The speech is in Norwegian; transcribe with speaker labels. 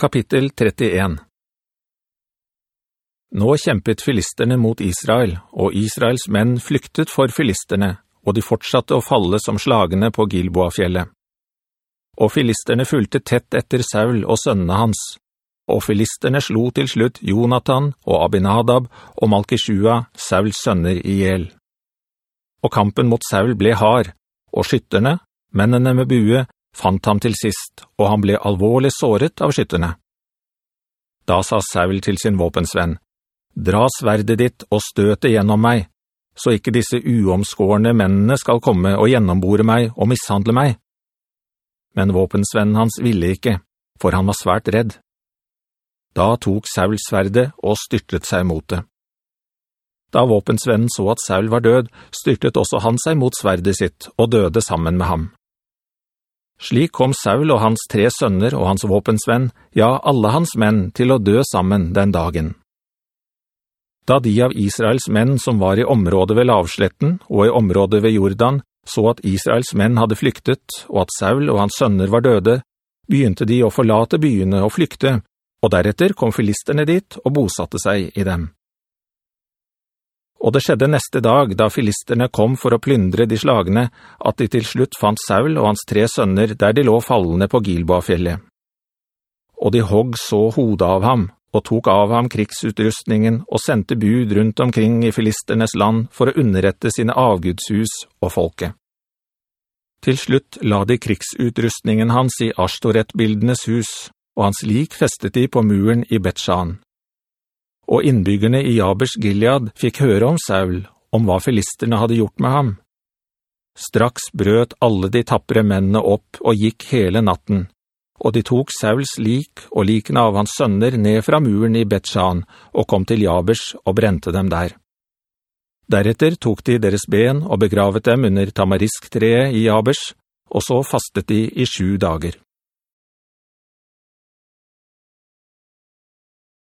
Speaker 1: Kapittel 31 Nå kjempet filisterne mot Israel, og Israels menn flyktet for filisterne, og de fortsatte å falle som slagene på Gilboa-fjellet. Og filisterne fulgte tett etter Saul og sønnene hans, og filisterne slo til slutt Jonathan og Abinadab og Malkishua, Sauls sønner i hjel. Og kampen mot Saul ble hard, og skytterne, mennene med bue, fant ham til sist, og han ble alvorlig såret av skytterne. Da sa Saul til sin våpensvenn, «Dra sverdet ditt og støte gjennom meg, så ikke disse uomskårende mennene skal komme og gjennombore meg og mishandle meg.» Men våpensvennen hans ville ikke, for han var svært redd. Da tok Saul sverdet og styrtet seg mot det. Da våpensvennen så at Saul var død, styrtet også han seg mot sverdet sitt og døde sammen med ham. Slik kom Saul og hans tre sønner og hans våpensvenn, ja, alle hans menn, til å dø sammen den dagen. Da de av Israels menn som var i området ved lavsletten og i området ved Jordan, så at Israels menn hadde flyktet, og at Saul og hans sønner var døde, begynte de å forlate byene og flykte, og deretter kom filisterne dit og bosatte seg i dem. Og det skjedde neste dag, da filisterne kom for å plyndre de slagene, at de til slutt fant Saul og hans tre sønner der de lå fallende på Gilboa-fjellet. Og de hogg så hodet av ham, og tok av ham krigsutrustningen og sendte bud rundt omkring i filisternes land for å underrette sine avgudshus og folket. Til slutt la de krigsutrustningen hans i Ashtoret-bildenes hus, og hans lik festet de på muren i Betsjan og innbyggerne i Jabers Gilead fikk høre om Saul, om hva filisterne hadde gjort med ham. Straks brøt alle de tappere mennene opp og gikk hele natten, og de tok Sauls lik og likene av hans sønner ned fra muren i Betsjan og kom til Jabers og brente dem der. Deretter tok de deres ben og begravet dem under tamarisk-treet i Jabers, og så fastet de i sju dager.